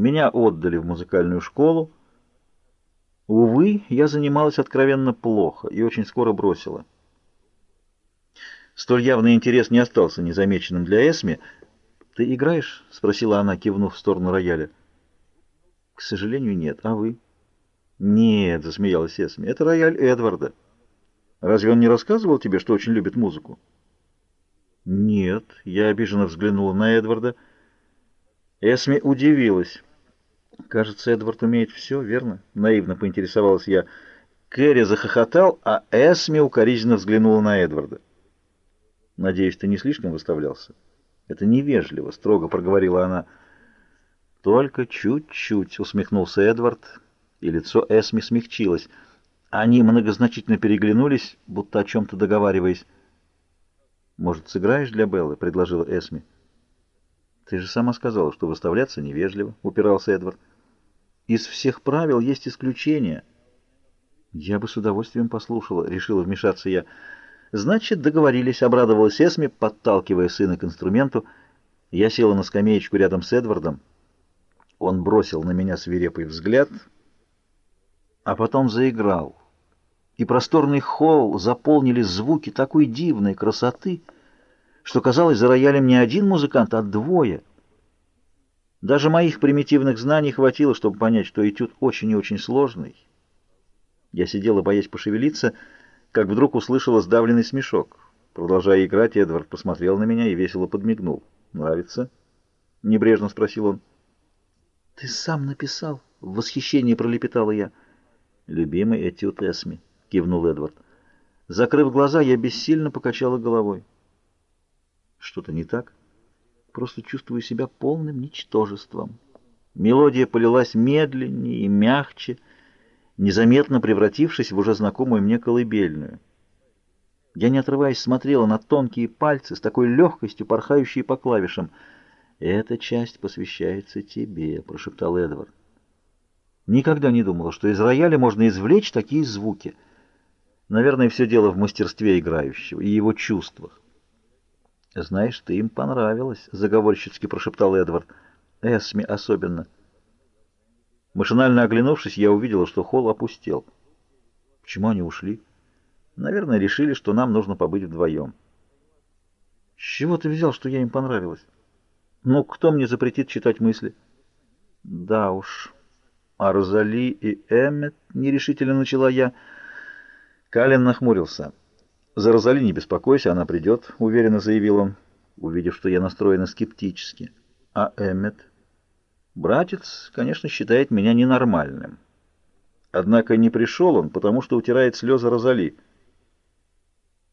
Меня отдали в музыкальную школу. Увы, я занималась откровенно плохо и очень скоро бросила. Столь явный интерес не остался незамеченным для Эсми. «Ты играешь?» — спросила она, кивнув в сторону рояля. «К сожалению, нет. А вы?» «Нет», — засмеялась Эсми, — «это рояль Эдварда. Разве он не рассказывал тебе, что очень любит музыку?» «Нет», — я обиженно взглянула на Эдварда. Эсми удивилась. «Кажется, Эдвард умеет все, верно?» — наивно поинтересовалась я. Кэрри захохотал, а Эсми укоризненно взглянула на Эдварда. «Надеюсь, ты не слишком выставлялся?» «Это невежливо», — строго проговорила она. «Только чуть-чуть», — усмехнулся Эдвард, и лицо Эсми смягчилось. Они многозначительно переглянулись, будто о чем-то договариваясь. «Может, сыграешь для Беллы?» — предложила Эсми. «Ты же сама сказала, что выставляться невежливо», — упирался Эдвард. «Из всех правил есть исключения». «Я бы с удовольствием послушала», — решила вмешаться я. «Значит, договорились», — обрадовалась Эсми, подталкивая сына к инструменту. Я села на скамеечку рядом с Эдвардом. Он бросил на меня свирепый взгляд, а потом заиграл. И просторный холл заполнили звуки такой дивной красоты, что, казалось, за роялем не один музыкант, а двое. Даже моих примитивных знаний хватило, чтобы понять, что этюд очень и очень сложный. Я сидела, боясь пошевелиться, — как вдруг услышала сдавленный смешок. Продолжая играть, Эдвард посмотрел на меня и весело подмигнул. «Нравится?» — небрежно спросил он. «Ты сам написал?» — в восхищении пролепетала я. «Любимый этюд Эсми», — кивнул Эдвард. Закрыв глаза, я бессильно покачала головой. «Что-то не так?» «Просто чувствую себя полным ничтожеством». Мелодия полилась медленнее и мягче, — незаметно превратившись в уже знакомую мне колыбельную. Я, не отрываясь, смотрела на тонкие пальцы с такой легкостью, порхающие по клавишам. «Эта часть посвящается тебе», — прошептал Эдвард. Никогда не думала, что из рояля можно извлечь такие звуки. Наверное, все дело в мастерстве играющего и его чувствах. «Знаешь, ты им понравилась», — заговорщицки прошептал Эдвард. «Эсми особенно». Машинально оглянувшись, я увидела, что холл опустел. Почему они ушли? Наверное, решили, что нам нужно побыть вдвоем. С чего ты взял, что я им понравилась? Ну, кто мне запретит читать мысли? Да уж. А Розали и Эммет, нерешительно начала я. Калин нахмурился. За Розали не беспокойся, она придет, уверенно заявил он, увидев, что я настроена скептически. А Эммет... Братец, конечно, считает меня ненормальным. Однако не пришел он, потому что утирает слезы Розали.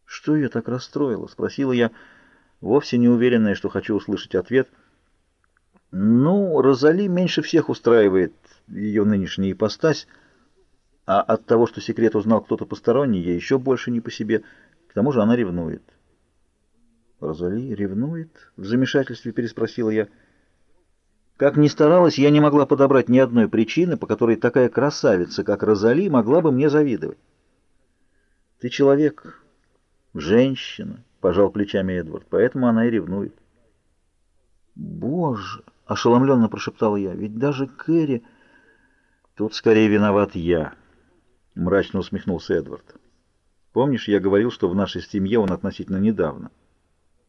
«Что ее так расстроило?» — спросила я, вовсе не уверенная, что хочу услышать ответ. «Ну, Розали меньше всех устраивает ее нынешняя ипостась, а от того, что секрет узнал кто-то посторонний, ей еще больше не по себе. Тому же она ревнует». «Розали ревнует?» — в замешательстве переспросила я. Как ни старалась, я не могла подобрать ни одной причины, по которой такая красавица, как Розали, могла бы мне завидовать. «Ты человек, женщина», — пожал плечами Эдвард, — «поэтому она и ревнует». «Боже!» — ошеломленно прошептал я. «Ведь даже Кэрри...» «Тут скорее виноват я», — мрачно усмехнулся Эдвард. «Помнишь, я говорил, что в нашей семье он относительно недавно.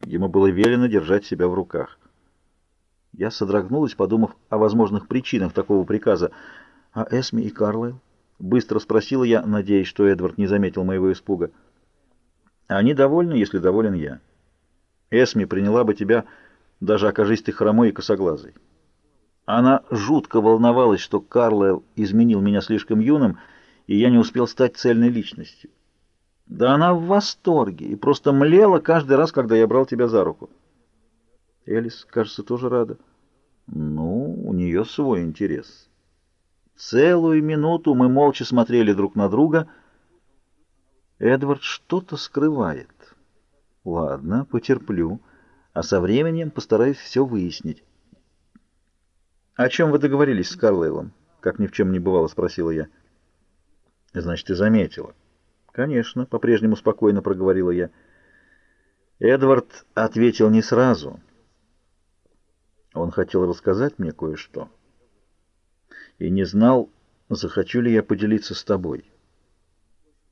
Ему было велено держать себя в руках». Я содрогнулась, подумав о возможных причинах такого приказа. «А Эсми и Карлайл?» — быстро спросила я, надеясь, что Эдвард не заметил моего испуга. «Они довольны, если доволен я. Эсми приняла бы тебя, даже окажись ты хромой и косоглазой. Она жутко волновалась, что Карлайл изменил меня слишком юным, и я не успел стать цельной личностью. Да она в восторге и просто млела каждый раз, когда я брал тебя за руку». Элис, кажется, тоже рада. Ну, у нее свой интерес. Целую минуту мы молча смотрели друг на друга. Эдвард что-то скрывает. Ладно, потерплю, а со временем постараюсь все выяснить. «О чем вы договорились с Карлейлом?» — как ни в чем не бывало, спросила я. «Значит, ты заметила?» «Конечно», — по-прежнему спокойно проговорила я. Эдвард ответил не сразу — он хотел рассказать мне кое-что. и не знал, захочу ли я поделиться с тобой.